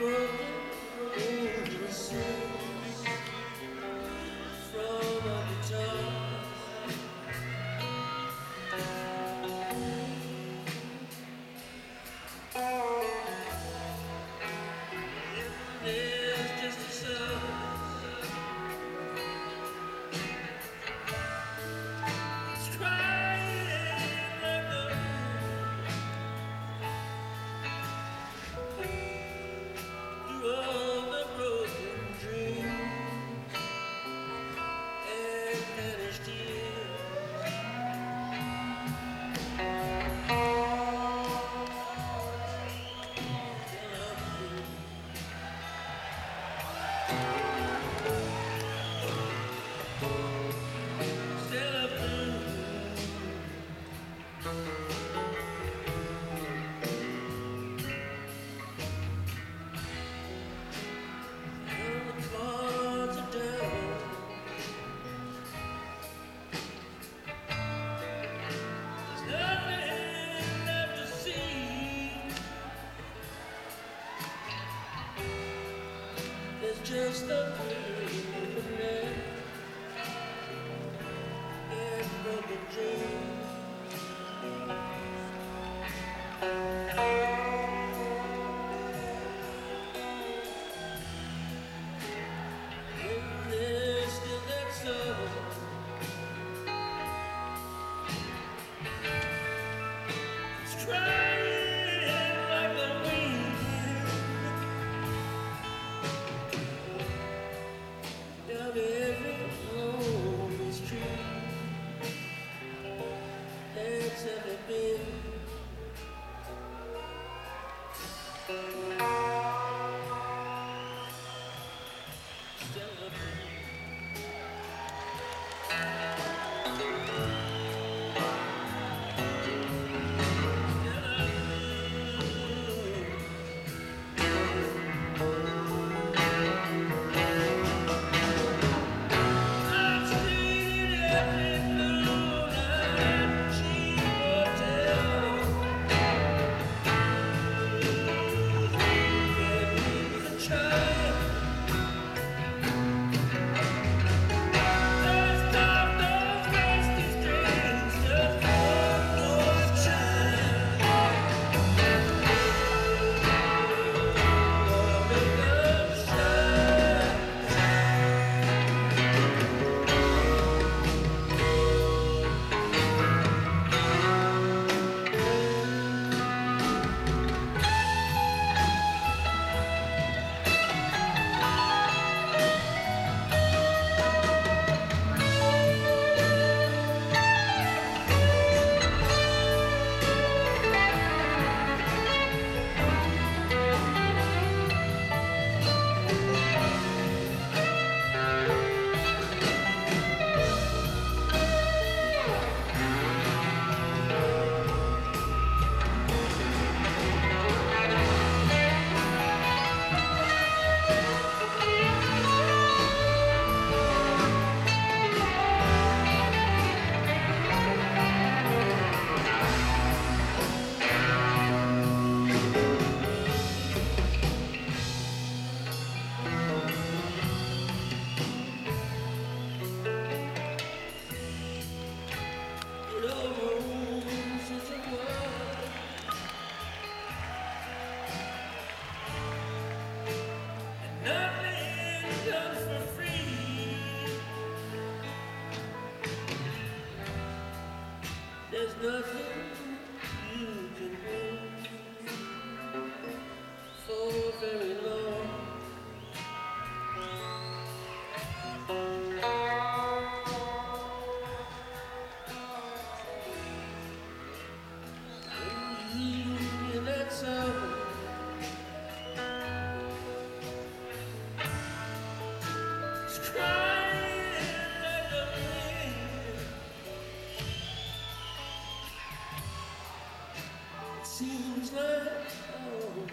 just